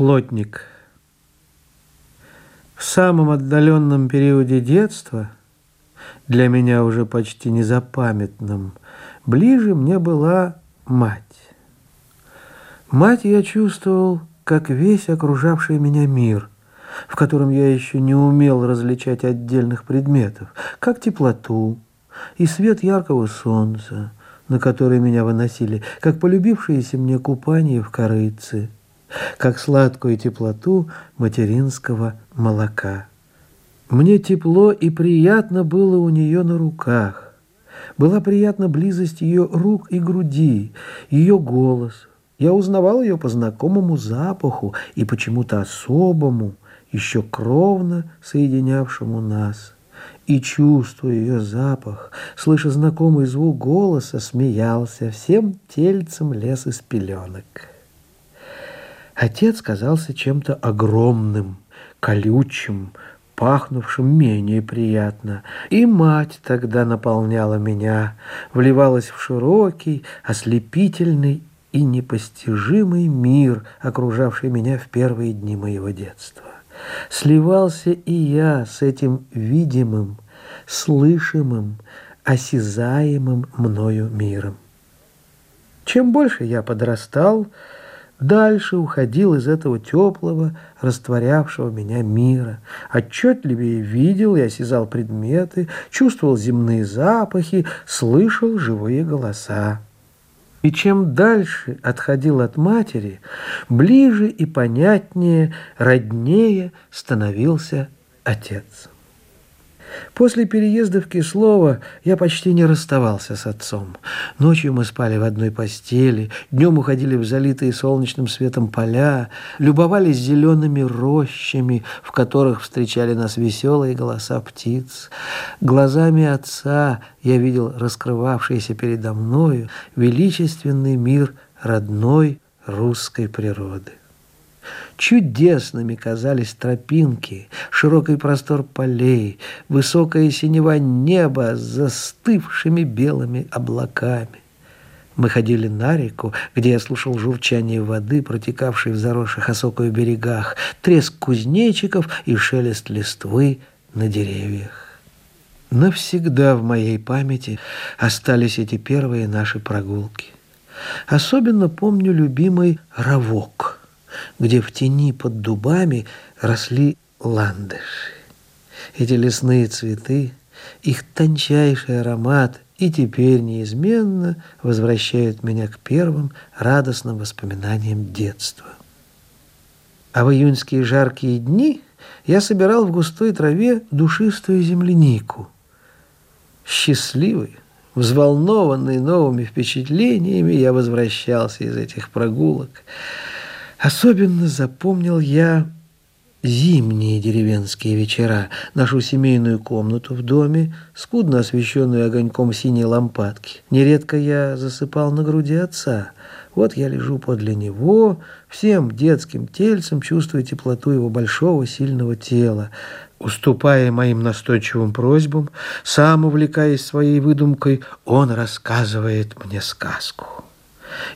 Плотник. В самом отдаленном периоде детства, для меня уже почти незапамятном, ближе мне была мать. Мать я чувствовал, как весь окружавший меня мир, в котором я еще не умел различать отдельных предметов, как теплоту и свет яркого солнца, на который меня выносили, как полюбившееся мне купание в корыце, как сладкую теплоту материнского молока. Мне тепло и приятно было у нее на руках. Была приятна близость ее рук и груди, ее голос. Я узнавал ее по знакомому запаху и почему-то особому, еще кровно соединявшему нас – и, чувствуя ее запах, слыша знакомый звук голоса, смеялся, всем тельцем лес из пеленок. Отец казался чем-то огромным, колючим, пахнувшим менее приятно. И мать тогда наполняла меня, вливалась в широкий, ослепительный и непостижимый мир, окружавший меня в первые дни моего детства. Сливался и я с этим видимым, слышимым, осязаемым мною миром. Чем больше я подрастал, дальше уходил из этого теплого, растворявшего меня мира. Отчетливее видел и осязал предметы, чувствовал земные запахи, слышал живые голоса. И чем дальше отходил от матери, ближе и понятнее, роднее становился отец. После переезда в Кислово я почти не расставался с отцом. Ночью мы спали в одной постели, днем уходили в залитые солнечным светом поля, любовались зелеными рощами, в которых встречали нас веселые голоса птиц. Глазами отца я видел раскрывавшийся передо мною величественный мир родной русской природы. Чудесными казались тропинки, широкий простор полей, высокое синева неба с застывшими белыми облаками. Мы ходили на реку, где я слушал журчание воды, протекавшей в заросших осокою берегах, треск кузнечиков и шелест листвы на деревьях. Навсегда в моей памяти остались эти первые наши прогулки. Особенно помню любимый ровок – где в тени под дубами росли ландыши. Эти лесные цветы, их тончайший аромат и теперь неизменно возвращают меня к первым радостным воспоминаниям детства. А в июньские жаркие дни я собирал в густой траве душистую землянику. Счастливый, взволнованный новыми впечатлениями, я возвращался из этих прогулок – Особенно запомнил я зимние деревенские вечера, нашу семейную комнату в доме, скудно освещенную огоньком синей лампадки. Нередко я засыпал на груди отца. Вот я лежу подле него, всем детским тельцем чувствуя теплоту его большого сильного тела. Уступая моим настойчивым просьбам, сам увлекаясь своей выдумкой, он рассказывает мне сказку.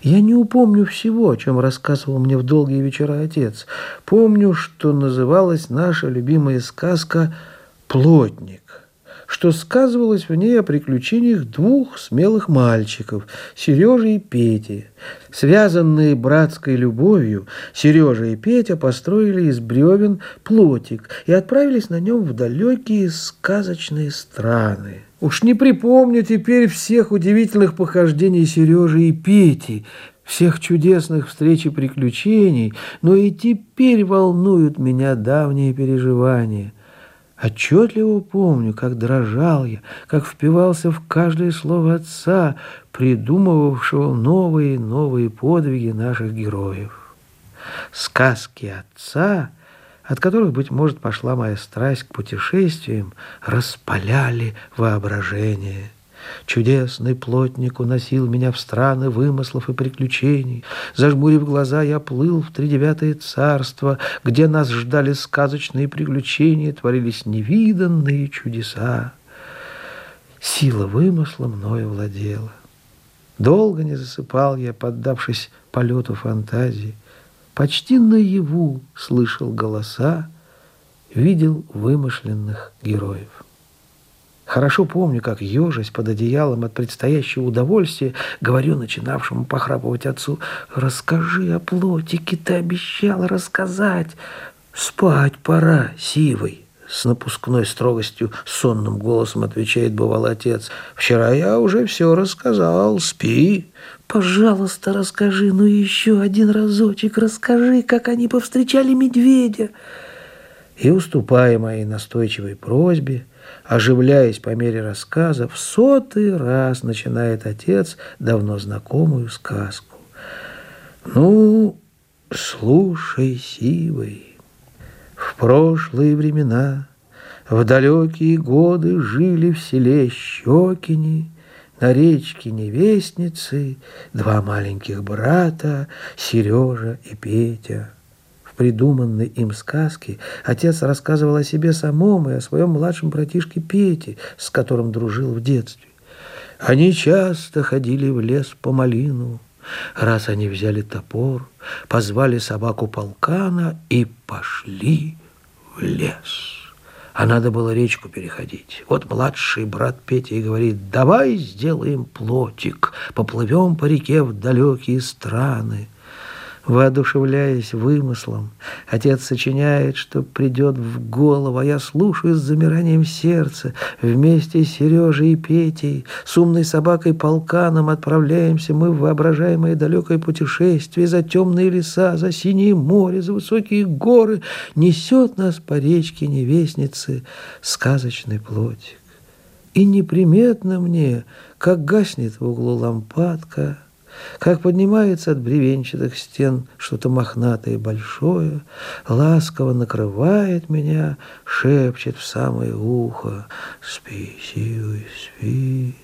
Я не упомню всего, о чем рассказывал мне в долгие вечера отец. Помню, что называлась наша любимая сказка «Плотник» что сказывалось в ней о приключениях двух смелых мальчиков, Сережи и Пети. Связанные братской любовью, Сережа и Петя построили из бревен плотик и отправились на нем в далекие сказочные страны. Уж не припомню теперь всех удивительных похождений Сережи и Пети, всех чудесных встреч и приключений, но и теперь волнуют меня давние переживания – Отчетливо помню, как дрожал я, как впивался в каждое слово отца, придумывавшего новые и новые подвиги наших героев. Сказки отца, от которых, быть может, пошла моя страсть к путешествиям, распаляли воображение. Чудесный плотник уносил меня в страны вымыслов и приключений. Зажмурив глаза, я плыл в тридевятое царство, где нас ждали сказочные приключения, творились невиданные чудеса. Сила вымысла мною владела. Долго не засыпал я, поддавшись полету фантазии. почти наяву слышал голоса, видел вымышленных героев. Хорошо помню, как, ежась под одеялом от предстоящего удовольствия, говорю начинавшему похрапывать отцу, «Расскажи о плотике, ты обещал рассказать. Спать пора, сивый». С напускной строгостью, сонным голосом отвечает бывалый отец. «Вчера я уже все рассказал, спи». «Пожалуйста, расскажи, ну еще один разочек, расскажи, как они повстречали медведя». И, уступая моей настойчивой просьбе, оживляясь по мере рассказа, в сотый раз начинает отец давно знакомую сказку. «Ну, слушай, сивый, в прошлые времена, в далекие годы жили в селе Щекини, на речке Невестницы два маленьких брата, Сережа и Петя» придуманной им сказки отец рассказывал о себе самом и о своем младшем братишке Пете, с которым дружил в детстве. Они часто ходили в лес по малину. Раз они взяли топор, позвали собаку полкана и пошли в лес. А надо было речку переходить. Вот младший брат Петя и говорит, давай сделаем плотик, поплывем по реке в далекие страны. Воодушевляясь вымыслом, отец сочиняет, что придет в голову, а я слушаю с замиранием сердца. Вместе с Сережей и Петей, с умной собакой полканом отправляемся мы в воображаемое далекое путешествие за темные леса, за синее море, за высокие горы. Несет нас по речке невестницы сказочный плотик. И неприметно мне, как гаснет в углу лампадка, как поднимается от бревенчатых стен что-то мохнатое и большое, ласково накрывает меня, шепчет в самое ухо «Спи, Сьюи, спи».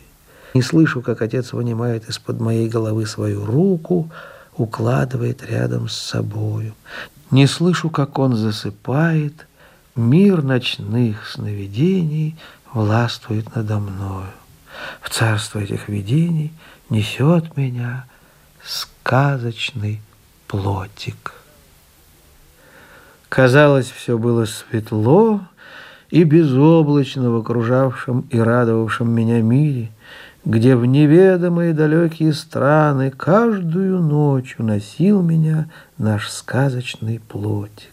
Не слышу, как отец вынимает из-под моей головы свою руку, укладывает рядом с собою. Не слышу, как он засыпает, мир ночных сновидений властвует надо мною. В царство этих видений несет меня сказочный плотик. Казалось, все было светло и безоблачно в окружавшем и радовавшем меня мире, где в неведомые далекие страны каждую ночь уносил меня наш сказочный плотик.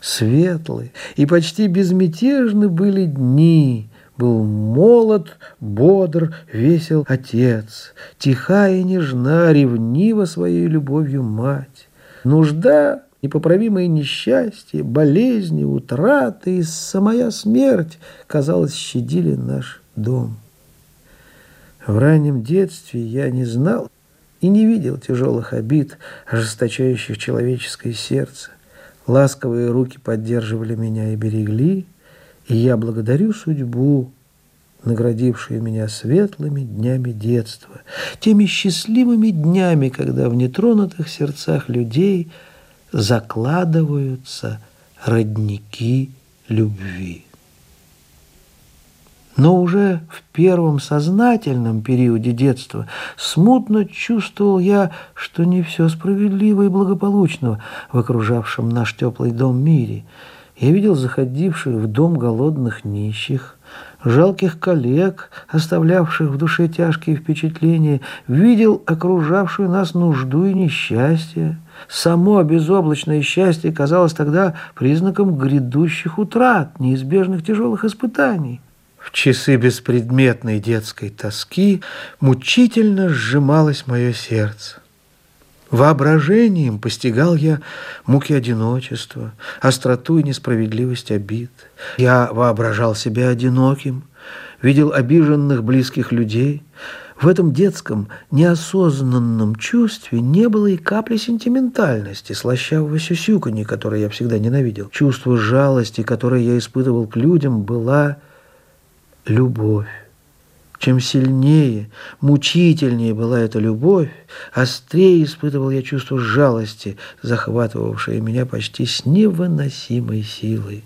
Светлые и почти безмятежны были дни, был молод, бодр, весел отец, тихая и нежна, ревнива своей любовью мать. Нужда, непоправимое несчастье, болезни, утраты и самая смерть, казалось, щадили наш дом. В раннем детстве я не знал и не видел тяжелых обид, ожесточающих человеческое сердце. Ласковые руки поддерживали меня и берегли, и я благодарю судьбу, наградившую меня светлыми днями детства, теми счастливыми днями, когда в нетронутых сердцах людей закладываются родники любви. Но уже в первом сознательном периоде детства смутно чувствовал я, что не все справедливо и благополучно в окружавшем наш теплый дом мире – я видел заходивших в дом голодных нищих, жалких коллег, оставлявших в душе тяжкие впечатления, видел окружавшую нас нужду и несчастье. Само безоблачное счастье казалось тогда признаком грядущих утрат, неизбежных тяжелых испытаний. В часы беспредметной детской тоски мучительно сжималось мое сердце. Воображением постигал я муки одиночества, остроту и несправедливость обид. Я воображал себя одиноким, видел обиженных близких людей. В этом детском неосознанном чувстве не было и капли сентиментальности, слащавого сюсюканья, которое я всегда ненавидел. Чувство жалости, которое я испытывал к людям, была любовь. Чем сильнее, мучительнее была эта любовь, острее испытывал я чувство жалости, захватывавшее меня почти с невыносимой силой.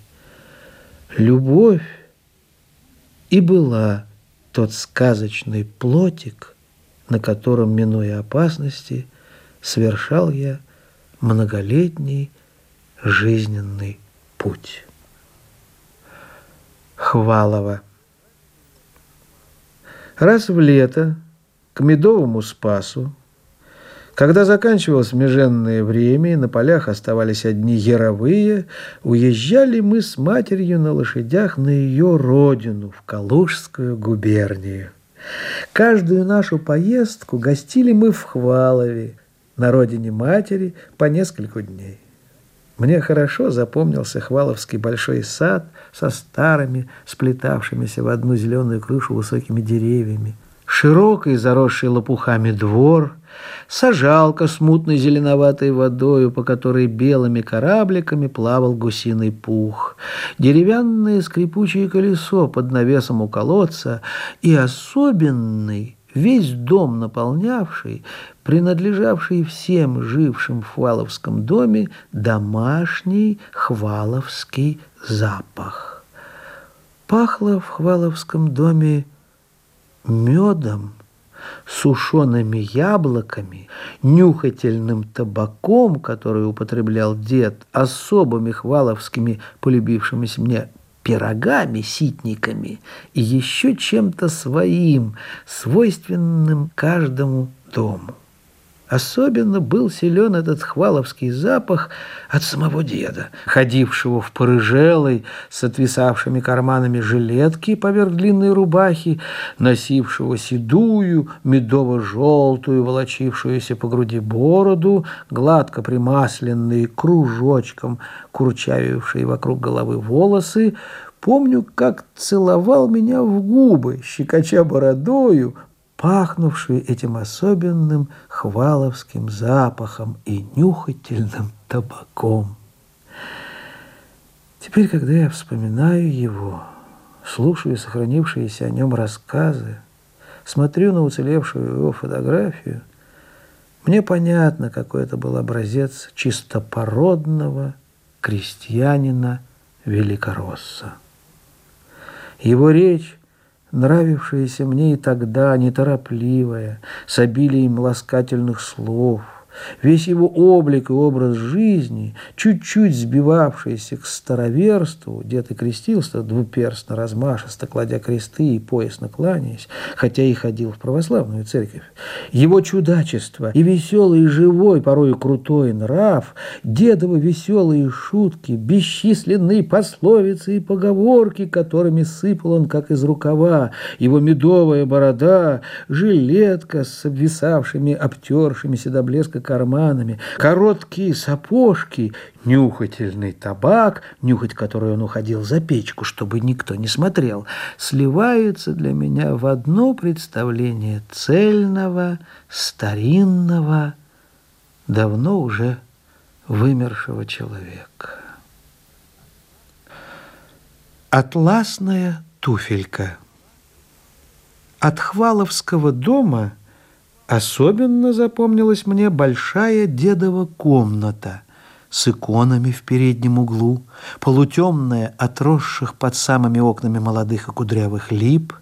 Любовь и была тот сказочный плотик, на котором, минуя опасности, совершал я многолетний жизненный путь. Хвалова. Раз в лето к Медовому Спасу, когда заканчивалось меженное время и на полях оставались одни яровые, уезжали мы с матерью на лошадях на ее родину, в Калужскую губернию. Каждую нашу поездку гостили мы в Хвалове, на родине матери, по нескольку дней. Мне хорошо запомнился Хваловский большой сад со старыми, сплетавшимися в одну зеленую крышу высокими деревьями, широкий, заросший лопухами двор, сажалка с мутной зеленоватой водою, по которой белыми корабликами плавал гусиный пух, деревянное скрипучее колесо под навесом у колодца и особенный, весь дом наполнявший, принадлежавший всем жившим в Хваловском доме, домашний хваловский запах. Пахло в Хваловском доме медом, сушеными яблоками, нюхательным табаком, который употреблял дед, особыми хваловскими, полюбившимися мне пирогами, ситниками и еще чем-то своим, свойственным каждому дому. Особенно был силен этот хваловский запах от самого деда, ходившего в порыжелой с отвисавшими карманами жилетки поверх длинной рубахи, носившего седую, медово-желтую, волочившуюся по груди бороду, гладко примасленные кружочком, курчавившие вокруг головы волосы, Помню, как целовал меня в губы, щекоча бородою, пахнувшую этим особенным хваловским запахом и нюхательным табаком. Теперь, когда я вспоминаю его, слушаю сохранившиеся о нем рассказы, смотрю на уцелевшую его фотографию, мне понятно, какой это был образец чистопородного крестьянина Великоросса. Его речь нравившаяся мне и тогда, неторопливая, с обилием ласкательных слов – Весь его облик и образ жизни, чуть-чуть сбивавшийся к староверству, дед и крестился двуперстно, размашисто, кладя кресты и поясно кланяясь, хотя и ходил в православную церковь. Его чудачество и веселый, и живой, порой крутой нрав, дедовы веселые шутки, бесчисленные пословицы и поговорки, которыми сыпал он, как из рукава, его медовая борода, жилетка с обвисавшими, обтершимися до блеска карманами, короткие сапожки, нюхательный табак, нюхать который он уходил за печку, чтобы никто не смотрел, сливаются для меня в одно представление цельного, старинного, давно уже вымершего человека. Атласная туфелька. От Хваловского дома – Особенно запомнилась мне большая дедова комната с иконами в переднем углу, полутемная, отросших под самыми окнами молодых и кудрявых лип,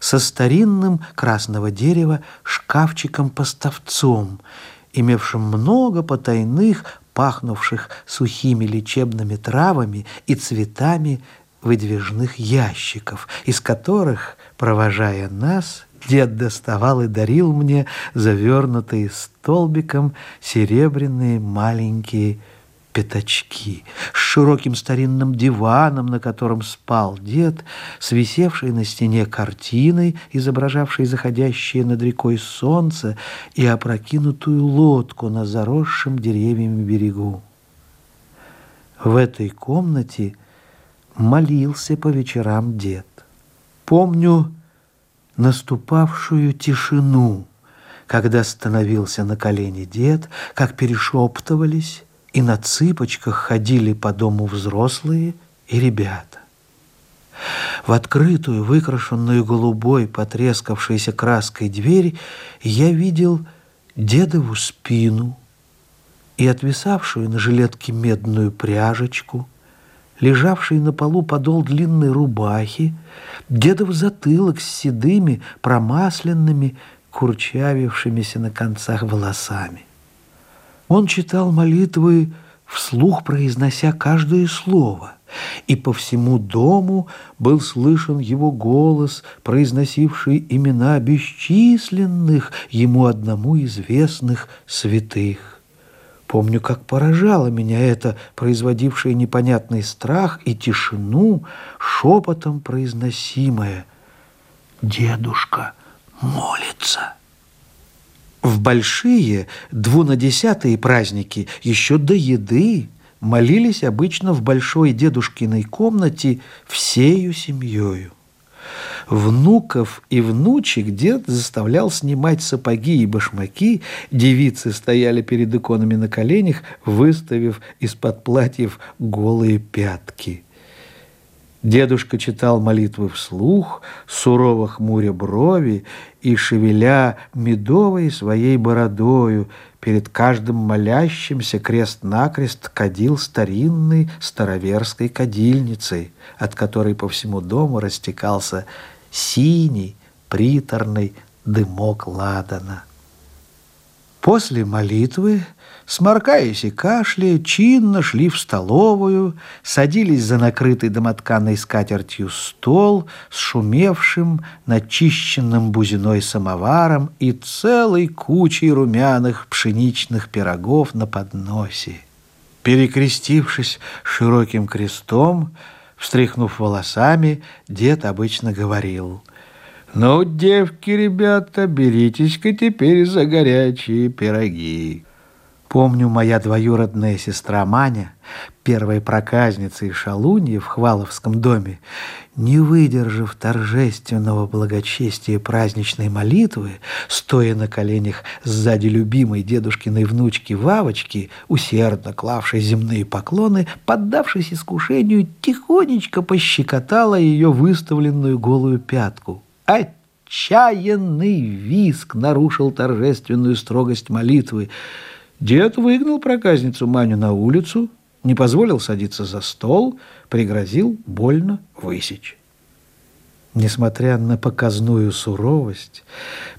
со старинным красного дерева шкафчиком-поставцом, имевшим много потайных, пахнувших сухими лечебными травами и цветами выдвижных ящиков, из которых, провожая нас, Дед доставал и дарил мне завернутые столбиком серебряные маленькие пятачки с широким старинным диваном, на котором спал дед, с висевшей на стене картиной, изображавшей заходящее над рекой солнце и опрокинутую лодку на заросшем деревьями берегу. В этой комнате молился по вечерам дед. Помню, наступавшую тишину, когда становился на колени дед, как перешептывались и на цыпочках ходили по дому взрослые и ребята. В открытую, выкрашенную голубой, потрескавшейся краской дверь я видел дедову спину и отвисавшую на жилетке медную пряжечку – лежавший на полу подол длинной рубахи, дедов затылок с седыми, промасленными, курчавившимися на концах волосами. Он читал молитвы, вслух произнося каждое слово, и по всему дому был слышен его голос, произносивший имена бесчисленных ему одному известных святых. Помню, как поражало меня это, производившее непонятный страх и тишину, шепотом произносимое «Дедушка молится». В большие двунадесятые праздники еще до еды молились обычно в большой дедушкиной комнате всею семьей. Внуков и внучек дед заставлял снимать сапоги и башмаки, девицы стояли перед иконами на коленях, выставив из-под платьев голые пятки. Дедушка читал молитвы вслух, сурово хмуря брови и шевеля медовой своей бородою. Перед каждым молящимся крест-накрест кадил старинной староверской кадильницей, от которой по всему дому растекался синий приторный дымок ладана. После молитвы сморкаясь и кашляя, чинно шли в столовую, садились за накрытый домотканной скатертью стол с шумевшим, начищенным бузиной самоваром и целой кучей румяных пшеничных пирогов на подносе. Перекрестившись широким крестом, встряхнув волосами, дед обычно говорил — «Ну, девки, ребята, беритесь-ка теперь за горячие пироги». Помню, моя двоюродная сестра Маня, первая проказница и шалунья в Хваловском доме, не выдержав торжественного благочестия праздничной молитвы, стоя на коленях сзади любимой дедушкиной внучки Вавочки, усердно клавшей земные поклоны, поддавшись искушению, тихонечко пощекотала ее выставленную голую пятку. Отчаянный виск нарушил торжественную строгость молитвы. Дед выгнал проказницу Маню на улицу, не позволил садиться за стол, пригрозил больно высечь. Несмотря на показную суровость,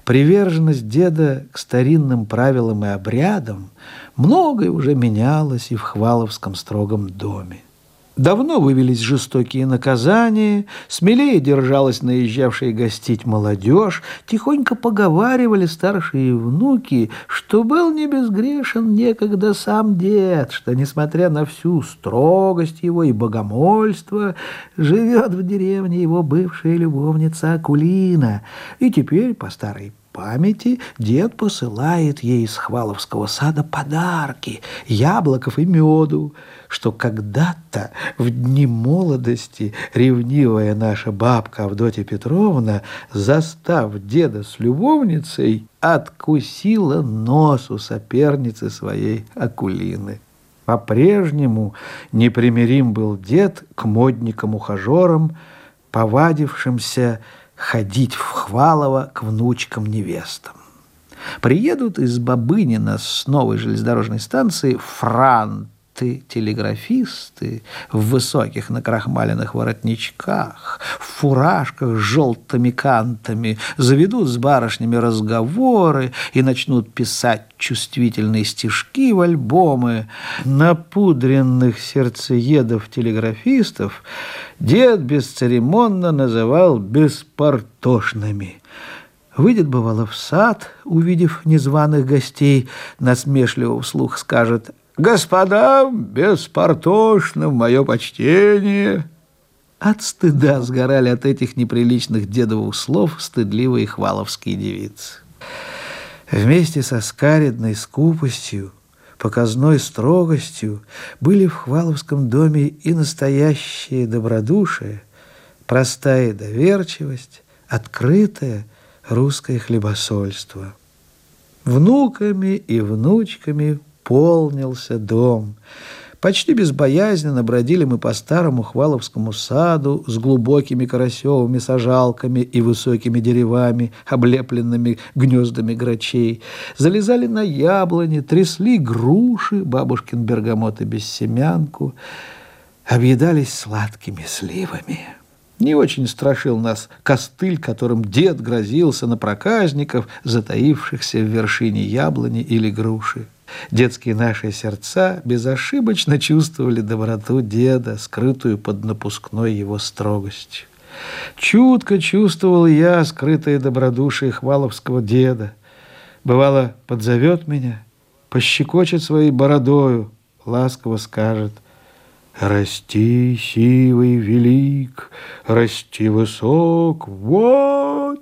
приверженность деда к старинным правилам и обрядам, многое уже менялось и в Хваловском строгом доме. Давно вывелись жестокие наказания, смелее держалась наезжавшая гостить молодежь, тихонько поговаривали старшие внуки, что был не безгрешен некогда сам дед, что, несмотря на всю строгость его и богомольство, живет в деревне его бывшая любовница Акулина, и теперь, по старой памяти дед посылает ей из Хваловского сада подарки, яблоков и меду, что когда-то в дни молодости ревнивая наша бабка Авдотья Петровна, застав деда с любовницей, откусила нос у соперницы своей Акулины. По-прежнему непримирим был дед к модникам-ухажерам, повадившимся ходить в Хвалово к внучкам-невестам. Приедут из Бабынина с новой железнодорожной станции франты, телеграфисты в высоких накрахмаленных воротничках, в фуражках с желтыми кантами, заведут с барышнями разговоры и начнут писать чувствительные стишки в альбомы напудренных сердцеедов-телеграфистов дед бесцеремонно называл беспартошными. Выйдет, бывало, в сад, увидев незваных гостей, насмешливо вслух скажет «Господам беспартошным мое почтение!» От стыда сгорали от этих неприличных дедовых слов стыдливые хваловские девицы. Вместе со скаридной скупостью показной строгостью были в Хваловском доме и настоящее добродушие, простая доверчивость, открытое русское хлебосольство. Внуками и внучками полнился дом – Почти безбоязненно бродили мы по старому Хваловскому саду с глубокими карасевыми сажалками и высокими деревами, облепленными гнездами грачей. Залезали на яблони, трясли груши, бабушкин бергамот и бессемянку, объедались сладкими сливами. Не очень страшил нас костыль, которым дед грозился на проказников, затаившихся в вершине яблони или груши. Детские наши сердца безошибочно чувствовали доброту деда, скрытую под напускной его строгостью. Чутко чувствовал я скрытое добродушие хваловского деда. Бывало, подзовет меня, пощекочет своей бородою, ласково скажет «Расти, сивый велик, расти высок, вот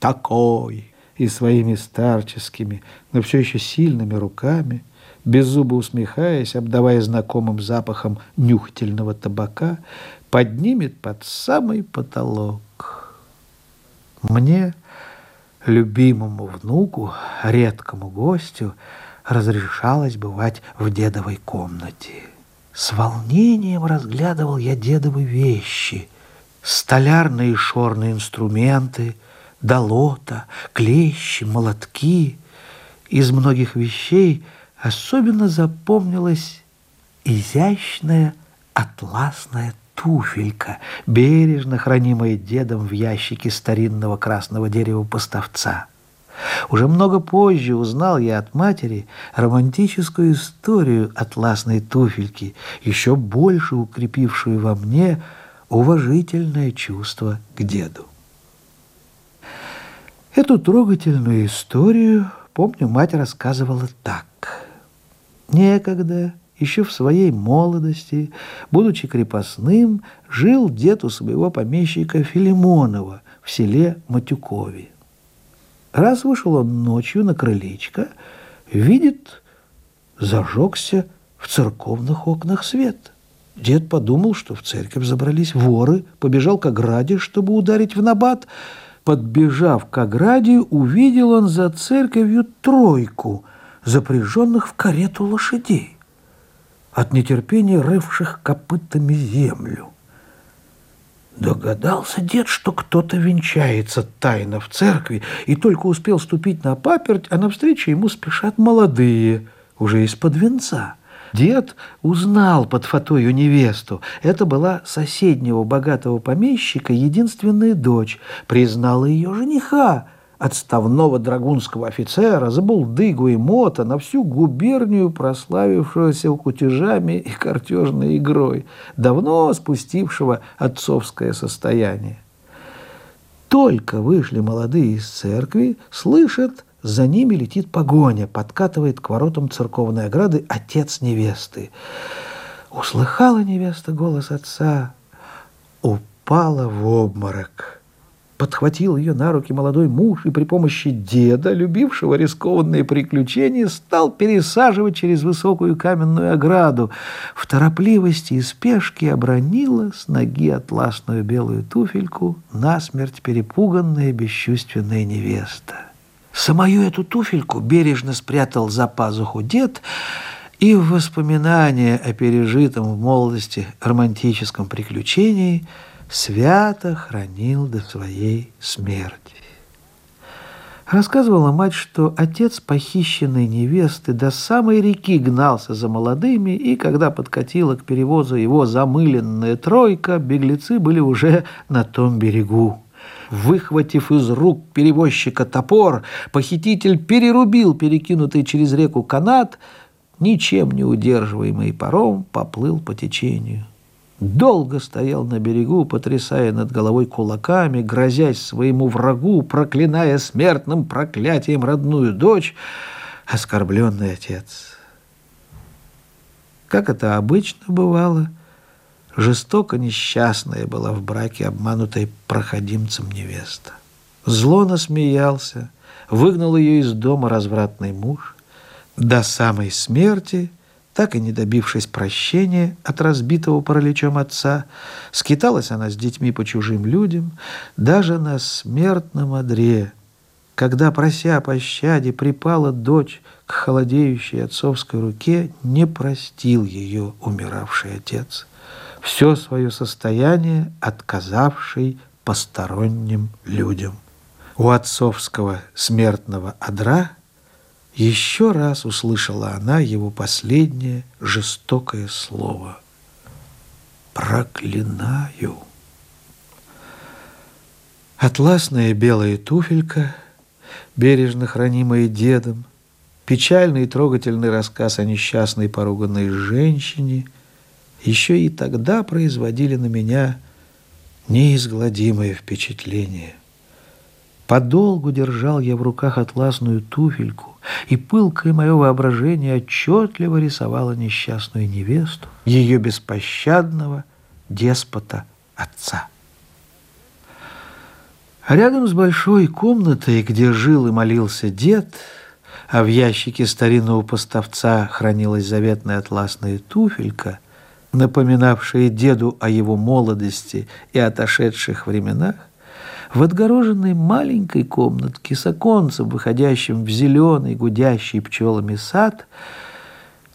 такой!» И своими старческими, но все еще сильными руками, без зуба усмехаясь, обдавая знакомым запахом нюхательного табака, поднимет под самый потолок. Мне, любимому внуку, редкому гостю, разрешалось бывать в дедовой комнате. С волнением разглядывал я дедовы вещи, столярные шорные инструменты, долота, клещи, молотки. Из многих вещей особенно запомнилась изящная атласная туфелька, бережно хранимая дедом в ящике старинного красного дерева поставца. Уже много позже узнал я от матери романтическую историю атласной туфельки, еще больше укрепившую во мне уважительное чувство к деду. Эту трогательную историю, помню, мать рассказывала так. Некогда, еще в своей молодости, будучи крепостным, жил дед у своего помещика Филимонова в селе Матюкове. Раз вышел он ночью на крылечко, видит, зажегся в церковных окнах свет. Дед подумал, что в церковь забрались воры, побежал к ограде, чтобы ударить в набат. Подбежав к ограде, увидел он за церковью тройку, запряженных в карету лошадей, от нетерпения рывших копытами землю. Догадался дед, что кто-то венчается тайно в церкви, и только успел ступить на паперть, а навстречу ему спешат молодые, уже из-под венца. Дед узнал под фатою невесту. Это была соседнего богатого помещика единственная дочь. Признала ее жениха – отставного драгунского офицера, забулдыгу и мота на всю губернию, прославившегося кутежами и картежной игрой, давно спустившего отцовское состояние. Только вышли молодые из церкви, слышат, за ними летит погоня, подкатывает к воротам церковной ограды отец невесты. Услыхала невеста голос отца, упала в обморок подхватил ее на руки молодой муж и при помощи деда, любившего рискованные приключения, стал пересаживать через высокую каменную ограду. В торопливости и спешке обронила с ноги атласную белую туфельку насмерть перепуганная бесчувственная невеста. Самую эту туфельку бережно спрятал за пазуху дед, и в воспоминания о пережитом в молодости романтическом приключении – свято хранил до своей смерти. Рассказывала мать, что отец похищенной невесты до самой реки гнался за молодыми, и когда подкатила к перевозу его замыленная тройка, беглецы были уже на том берегу. Выхватив из рук перевозчика топор, похититель перерубил перекинутый через реку канат, ничем не удерживаемый паром поплыл по течению долго стоял на берегу, потрясая над головой кулаками, грозясь своему врагу, проклиная смертным проклятием родную дочь, оскорбленный отец. Как это обычно бывало, жестоко несчастная была в браке обманутой проходимцем невеста. Зло насмеялся, выгнал ее из дома развратный муж. До самой смерти – так и не добившись прощения от разбитого параличом отца, скиталась она с детьми по чужим людям, даже на смертном одре, когда, прося о пощаде, припала дочь к холодеющей отцовской руке, не простил ее умиравший отец, все свое состояние отказавший посторонним людям. У отцовского смертного одра – еще раз услышала она его последнее жестокое слово. «Проклинаю». Атласная белая туфелька, бережно хранимая дедом, печальный и трогательный рассказ о несчастной поруганной женщине еще и тогда производили на меня неизгладимое впечатление. Подолгу держал я в руках атласную туфельку, и пылкое мое воображение отчетливо рисовало несчастную невесту, ее беспощадного деспота отца. Рядом с большой комнатой, где жил и молился дед, а в ящике старинного поставца хранилась заветная атласная туфелька, напоминавшая деду о его молодости и отошедших временах, в отгороженной маленькой комнатке с оконцем, выходящим в зеленый, гудящий пчелами сад,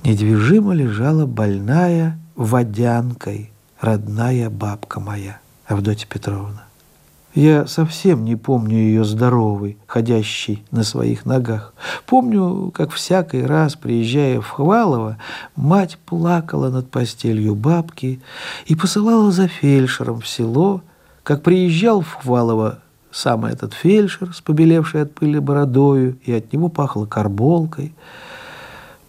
недвижимо лежала больная водянкой родная бабка моя, Авдотья Петровна. Я совсем не помню ее здоровой, ходящей на своих ногах. Помню, как всякий раз, приезжая в Хвалово, мать плакала над постелью бабки и посылала за фельдшером в село, как приезжал в Хвалово сам этот фельдшер с побелевшей от пыли бородою, и от него пахло карболкой.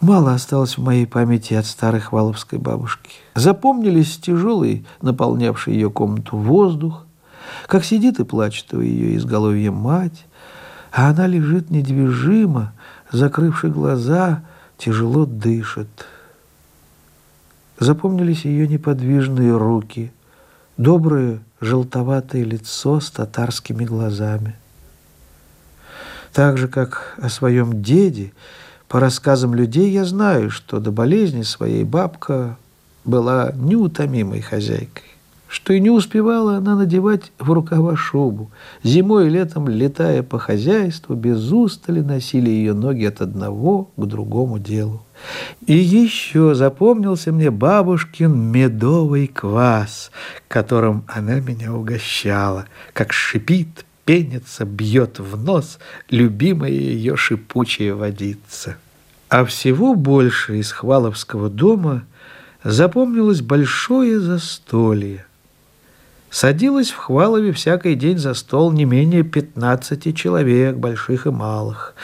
Мало осталось в моей памяти от старой хваловской бабушки. Запомнились тяжелый, наполнявший ее комнату воздух, как сидит и плачет у ее изголовья мать, а она лежит недвижимо, закрывши глаза, тяжело дышит. Запомнились ее неподвижные руки, доброе желтоватое лицо с татарскими глазами. Так же, как о своем деде, по рассказам людей я знаю, что до болезни своей бабка была неутомимой хозяйкой что и не успевала она надевать в рукава шубу. Зимой и летом, летая по хозяйству, без устали носили ее ноги от одного к другому делу. И еще запомнился мне бабушкин медовый квас, которым она меня угощала, как шипит, пенится, бьет в нос любимая ее шипучая водица. А всего больше из Хваловского дома запомнилось большое застолье – Садилось в Хвалове всякий день за стол не менее пятнадцати человек, больших и малых.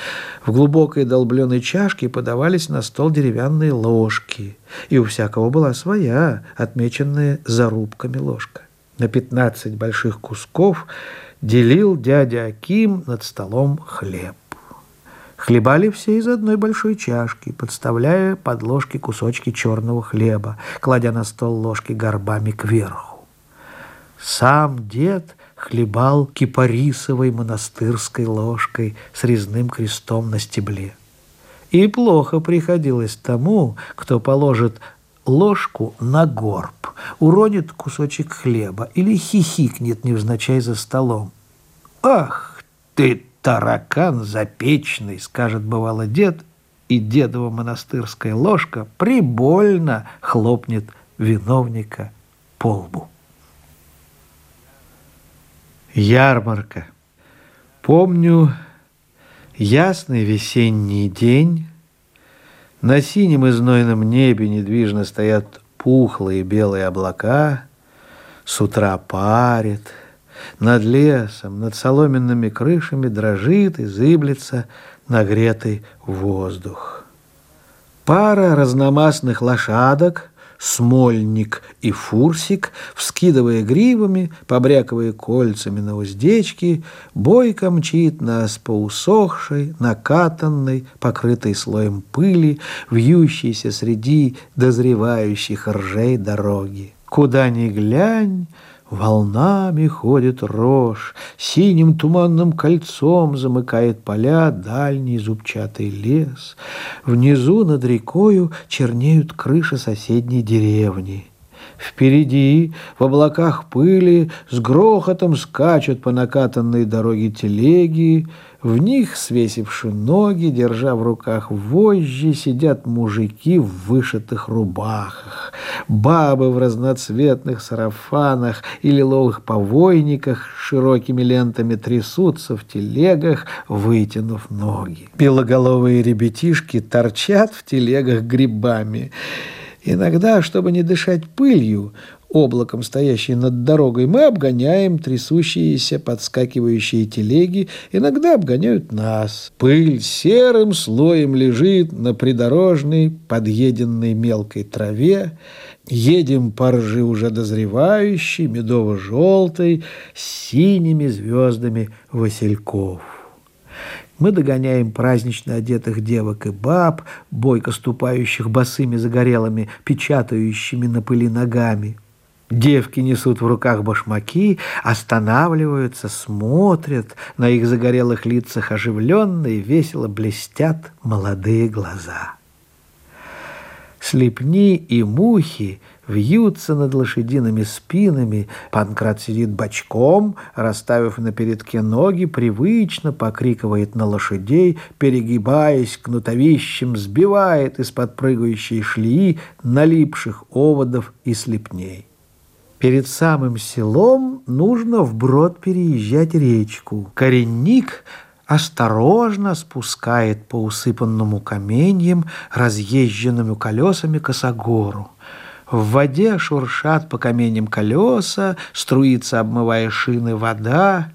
В глубокой долбленной чашке подавались на стол деревянные ложки, и у всякого была своя, отмеченная зарубками ложка. На пятнадцать больших кусков делил дядя Аким над столом хлеб. Хлебали все из одной большой чашки, подставляя под ложки кусочки черного хлеба, кладя на стол ложки горбами кверху. Сам дед хлебал кипарисовой монастырской ложкой с резным крестом на стебле. И плохо приходилось тому, кто положит ложку на горб, уронит кусочек хлеба или хихикнет невзначай за столом. «Ах ты, таракан запечный!» — скажет бывало дед, и дедова монастырская ложка прибольно хлопнет виновника по лбу. Ярмарка. Помню ясный весенний день. На синем и небе недвижно стоят пухлые белые облака. С утра парит. Над лесом, над соломенными крышами дрожит и зыблется нагретый воздух. Пара разномастных лошадок Смольник и Фурсик, вскидывая гривами, побрякивая кольцами на уздечки, бойко мчит нас по усохшей, накатанной, покрытой слоем пыли, вьющейся среди дозревающих ржей дороги. Куда ни глянь, Волнами ходит рожь, синим туманным кольцом замыкает поля дальний зубчатый лес. Внизу над рекою чернеют крыши соседней деревни. Впереди, в облаках пыли, с грохотом скачут по накатанной дороге телеги, в них, свесивши ноги, держа в руках вожжи, сидят мужики в вышитых рубахах, бабы в разноцветных сарафанах и лиловых повойниках с широкими лентами трясутся в телегах, вытянув ноги. Белоголовые ребятишки торчат в телегах грибами. Иногда, чтобы не дышать пылью, облаком стоящей над дорогой, мы обгоняем трясущиеся, подскакивающие телеги, иногда обгоняют нас. Пыль серым слоем лежит на придорожной, подъеденной мелкой траве. Едем по ржи уже дозревающей, медово-желтой, с синими звездами васильков. Мы догоняем празднично одетых девок и баб, бойко ступающих босыми загорелыми, печатающими на пыли ногами. Девки несут в руках башмаки, останавливаются, смотрят, на их загорелых лицах оживленно и весело блестят молодые глаза. Слепни и мухи вьются над лошадиными спинами. Панкрат сидит бочком, расставив на передке ноги, привычно покрикивает на лошадей, перегибаясь кнутовищем, сбивает из-под прыгающей шлеи налипших оводов и слепней. Перед самым селом нужно вброд переезжать речку. Коренник – осторожно спускает по усыпанному каменьям, разъезженными колесами косогору. В воде шуршат по каменям колеса, струится, обмывая шины, вода.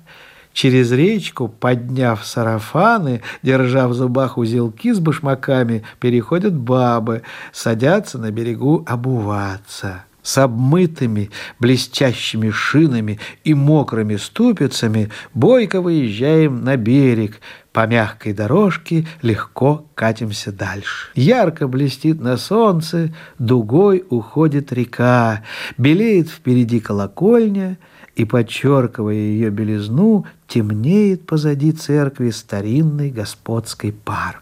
Через речку, подняв сарафаны, держа в зубах узелки с башмаками, переходят бабы, садятся на берегу обуваться с обмытыми блестящими шинами и мокрыми ступицами бойко выезжаем на берег, по мягкой дорожке легко катимся дальше. Ярко блестит на солнце, дугой уходит река, белеет впереди колокольня, и, подчеркивая ее белизну, темнеет позади церкви старинный господский парк.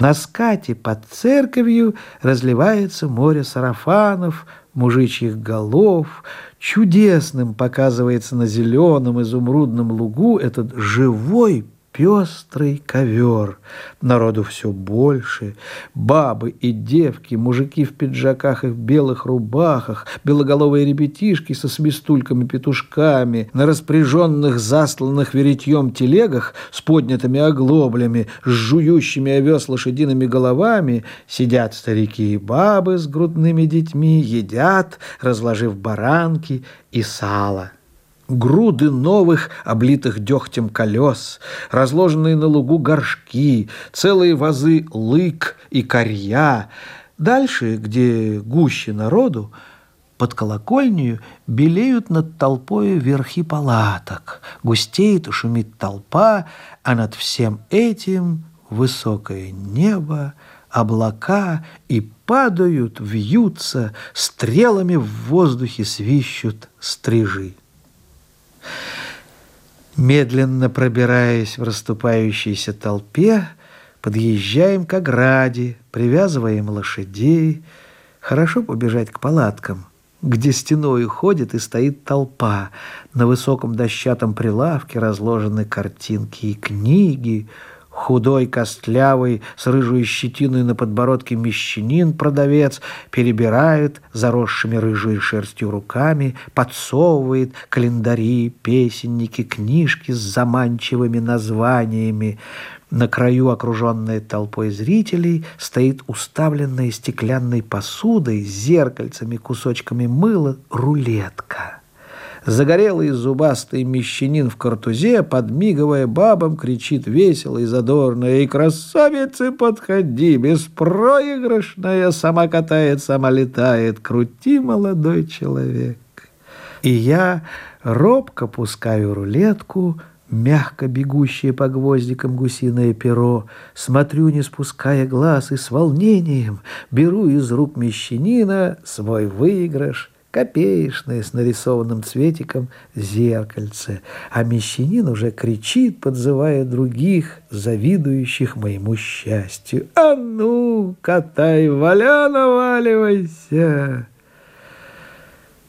На скате под церковью разливается море сарафанов, мужичьих голов. Чудесным показывается на зеленом изумрудном лугу этот живой пестрый ковер. Народу все больше. Бабы и девки, мужики в пиджаках и в белых рубахах, белоголовые ребятишки со свистульками-петушками, на распряженных, засланных веретьем телегах с поднятыми оглоблями, с жующими овес лошадиными головами, сидят старики и бабы с грудными детьми, едят, разложив баранки и сало груды новых, облитых дегтем колес, разложенные на лугу горшки, целые вазы лык и корья. Дальше, где гуще народу, под колокольнею белеют над толпой верхи палаток, густеет и шумит толпа, а над всем этим высокое небо, облака и падают, вьются, стрелами в воздухе свищут стрижи. Медленно пробираясь в расступающейся толпе, подъезжаем к ограде, привязываем лошадей. Хорошо побежать к палаткам, где стеной ходит и стоит толпа. На высоком дощатом прилавке разложены картинки и книги – Худой, костлявый, с рыжей щетиной на подбородке мещанин продавец перебирает заросшими рыжей шерстью руками, подсовывает календари, песенники, книжки с заманчивыми названиями. На краю, окруженной толпой зрителей, стоит уставленная стеклянной посудой, зеркальцами, кусочками мыла рулетка. Загорелый зубастый мещанин в картузе, подмигивая бабам, кричит весело и задорно. «Эй, красавицы, подходи, беспроигрышная, сама катает, сама летает, крути, молодой человек!» И я робко пускаю рулетку, мягко бегущее по гвоздикам гусиное перо, смотрю, не спуская глаз, и с волнением беру из рук мещанина свой выигрыш копеечное с нарисованным цветиком зеркальце, а мещанин уже кричит, подзывая других, завидующих моему счастью. «А ну, катай, валя, наваливайся!»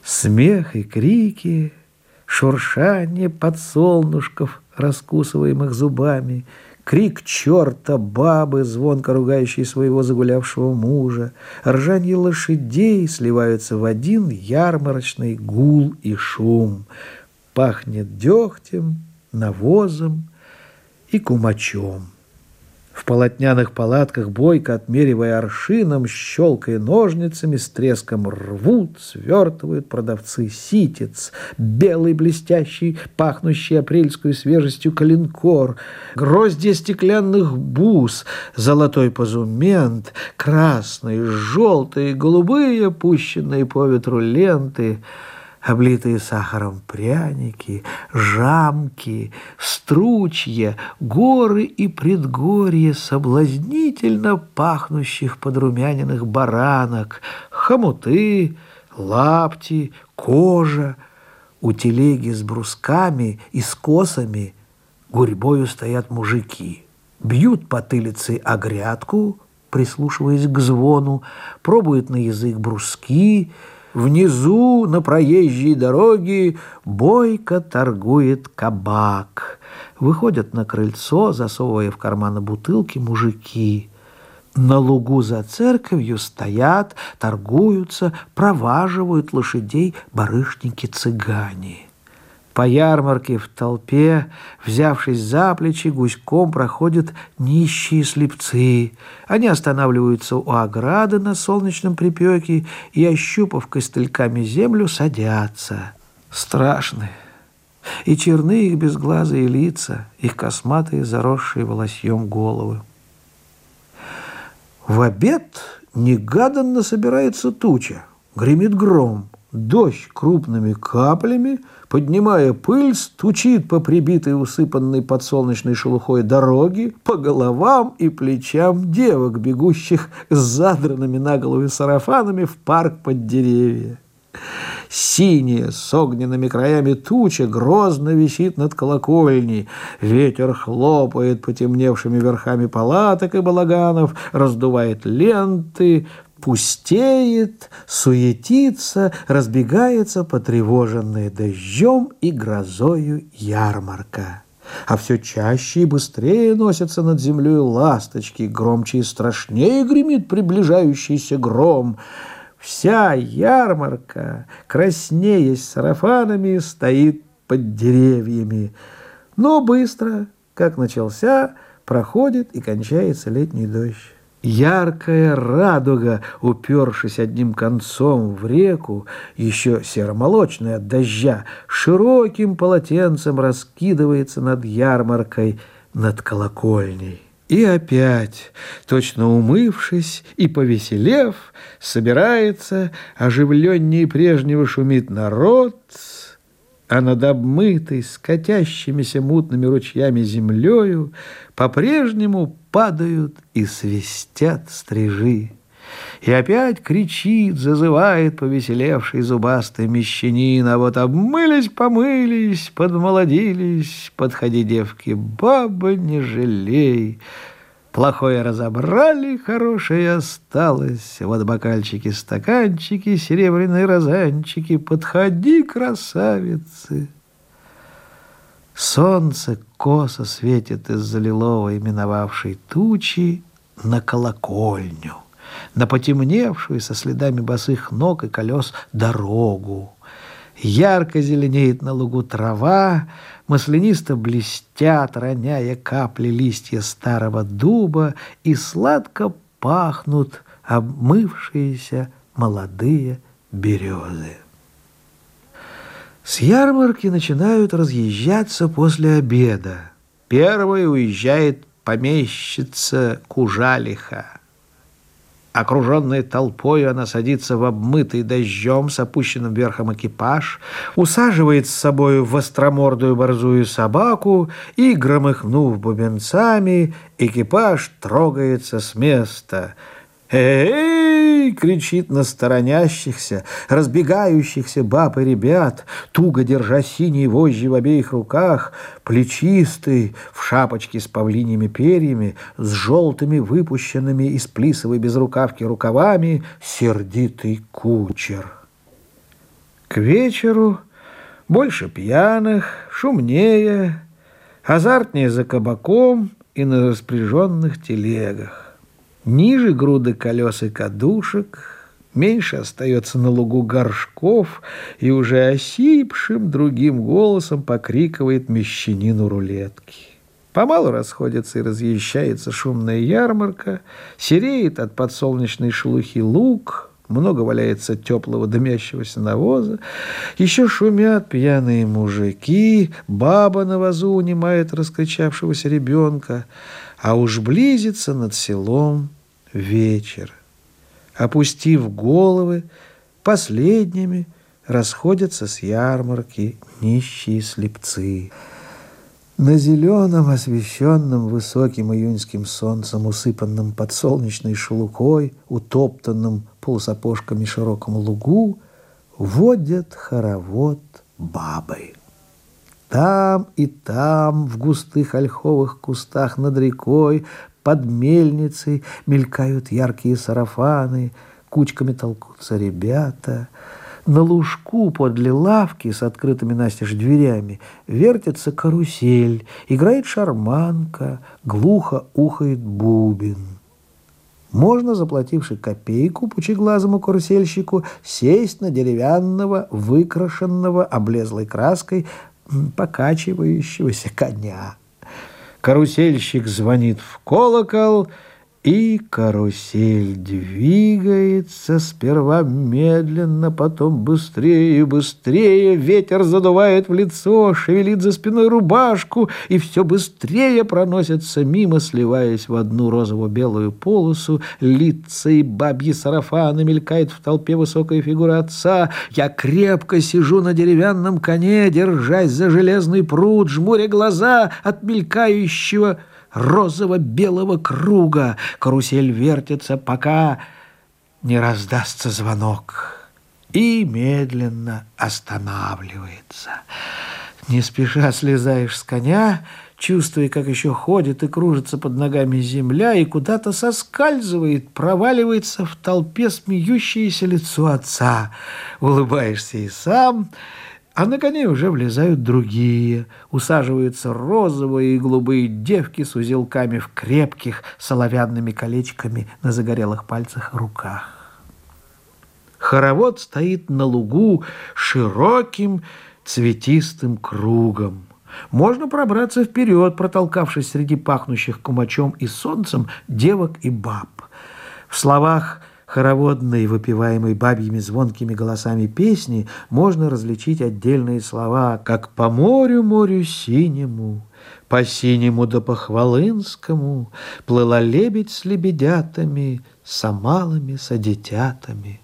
Смех и крики, шуршание подсолнушков, раскусываемых зубами — крик черта, бабы, звонко ругающей своего загулявшего мужа, ржанье лошадей сливаются в один ярмарочный гул и шум. Пахнет дегтем, навозом и кумачом. В полотняных палатках бойко, отмеривая аршином, щелкая ножницами, с треском рвут, свертывают продавцы ситец, белый блестящий, пахнущий апрельскую свежестью калинкор, гроздья стеклянных бус, золотой позумент, красные, желтые, голубые, пущенные по ветру ленты — облитые сахаром пряники, жамки, стручья, горы и предгорья соблазнительно пахнущих подрумяненных баранок, хомуты, лапти, кожа. У телеги с брусками и с косами гурьбою стоят мужики, бьют потылицей о грядку, прислушиваясь к звону, пробуют на язык бруски, Внизу на проезжей дороге бойко торгует кабак. Выходят на крыльцо, засовывая в карманы бутылки, мужики. На лугу за церковью стоят, торгуются, проваживают лошадей барышники-цыгане. По ярмарке в толпе, взявшись за плечи, гуськом проходят нищие слепцы. Они останавливаются у ограды на солнечном припеке и, ощупав костыльками землю, садятся. Страшные. И черны их безглазые лица, их косматые, заросшие волосьем головы. В обед негаданно собирается туча, гремит гром. Дождь крупными каплями, поднимая пыль, стучит по прибитой усыпанной подсолнечной шелухой дороге, по головам и плечам девок, бегущих с задранными на голове сарафанами в парк под деревья. Синяя, с огненными краями туча грозно висит над колокольней. Ветер хлопает потемневшими верхами палаток и балаганов, раздувает ленты, пустеет, суетится, разбегается потревоженная дождем и грозою ярмарка. А все чаще и быстрее носятся над землей ласточки, громче и страшнее гремит приближающийся гром. Вся ярмарка, краснеясь сарафанами, стоит под деревьями. Но быстро, как начался, проходит и кончается летний дождь. Яркая радуга, упершись одним концом в реку, еще серомолочная от дождя, широким полотенцем раскидывается над ярмаркой, над колокольней. И опять, точно умывшись и повеселев, собирается, оживленнее прежнего шумит народ — а над обмытой, скатящимися мутными ручьями землею по-прежнему падают и свистят стрижи. И опять кричит, зазывает повеселевший зубастый мещанин, а вот обмылись, помылись, подмолодились, подходи, девки, баба, не жалей, Плохое разобрали, хорошее осталось. Вот бокальчики, стаканчики, серебряные розанчики. Подходи, красавицы. Солнце косо светит из-за лиловой миновавшей тучи на колокольню, на потемневшую со следами босых ног и колес дорогу. Ярко зеленеет на лугу трава, маслянисто блестят, роняя капли листья старого дуба, и сладко пахнут обмывшиеся молодые березы. С ярмарки начинают разъезжаться после обеда. Первой уезжает помещица Кужалиха. Окруженная толпой, она садится в обмытый дождем с опущенным верхом экипаж, усаживает с собой в остромордую борзую собаку и, громыхнув бубенцами, экипаж трогается с места – «Эй!» — кричит на сторонящихся, разбегающихся баб и ребят, туго держа синие вожжи в обеих руках, плечистый, в шапочке с павлиньими перьями, с желтыми выпущенными из плисовой безрукавки рукавами, сердитый кучер. К вечеру больше пьяных, шумнее, азартнее за кабаком и на распряженных телегах. Ниже груды колес и кадушек, меньше остается на лугу горшков и уже осипшим другим голосом покрикивает мещанину рулетки. Помалу расходится и разъезжается шумная ярмарка, сереет от подсолнечной шелухи лук, много валяется теплого дымящегося навоза, еще шумят пьяные мужики, баба на вазу унимает раскричавшегося ребенка, а уж близится над селом вечер. Опустив головы, последними расходятся с ярмарки нищие слепцы. На зеленом, освещенном высоким июньским солнцем, усыпанном подсолнечной шелукой, утоптанном полусапожками широком лугу, водят хоровод бабы. Там и там, в густых ольховых кустах над рекой, под мельницей мелькают яркие сарафаны, кучками толкутся ребята — на лужку подле лавки с открытыми настежь дверями вертится карусель, играет шарманка, глухо ухает бубен. Можно, заплативши копейку пучеглазому карусельщику, сесть на деревянного, выкрашенного облезлой краской, покачивающегося коня. Карусельщик звонит в колокол — и карусель двигается сперва медленно, потом быстрее и быстрее. Ветер задувает в лицо, шевелит за спиной рубашку, и все быстрее проносится мимо, сливаясь в одну розово-белую полосу. Лица и бабьи сарафаны мелькает в толпе высокая фигура отца. Я крепко сижу на деревянном коне, держась за железный пруд, жмуря глаза от мелькающего розово-белого круга. Карусель вертится, пока не раздастся звонок. И медленно останавливается. Не спеша слезаешь с коня, чувствуя, как еще ходит и кружится под ногами земля, и куда-то соскальзывает, проваливается в толпе смеющееся лицо отца. Улыбаешься и сам, а на коне уже влезают другие. Усаживаются розовые и голубые девки с узелками в крепких соловянными колечками на загорелых пальцах руках. Хоровод стоит на лугу широким цветистым кругом. Можно пробраться вперед, протолкавшись среди пахнущих кумачом и солнцем девок и баб. В словах хороводной, выпиваемой бабьими звонкими голосами песни, можно различить отдельные слова, как «по морю, морю синему», «по синему да по хвалынскому», «плыла лебедь с лебедятами, с амалами, с одетятами».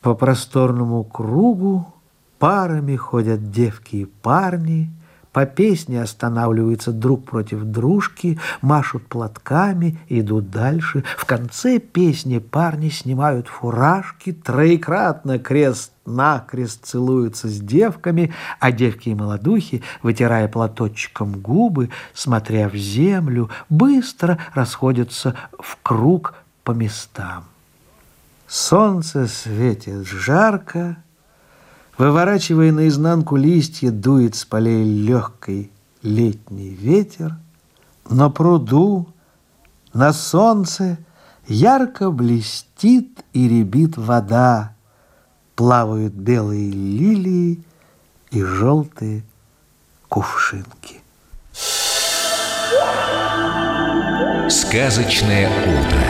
По просторному кругу парами ходят девки и парни – по песне останавливаются друг против дружки, машут платками, идут дальше. В конце песни парни снимают фуражки, троекратно крест-накрест целуются с девками, а девки и молодухи, вытирая платочком губы, смотря в землю, быстро расходятся в круг по местам. Солнце светит жарко, Выворачивая наизнанку листья, дует с полей легкий летний ветер. На пруду, на солнце ярко блестит и рябит вода. Плавают белые лилии и желтые кувшинки. Сказочное утро.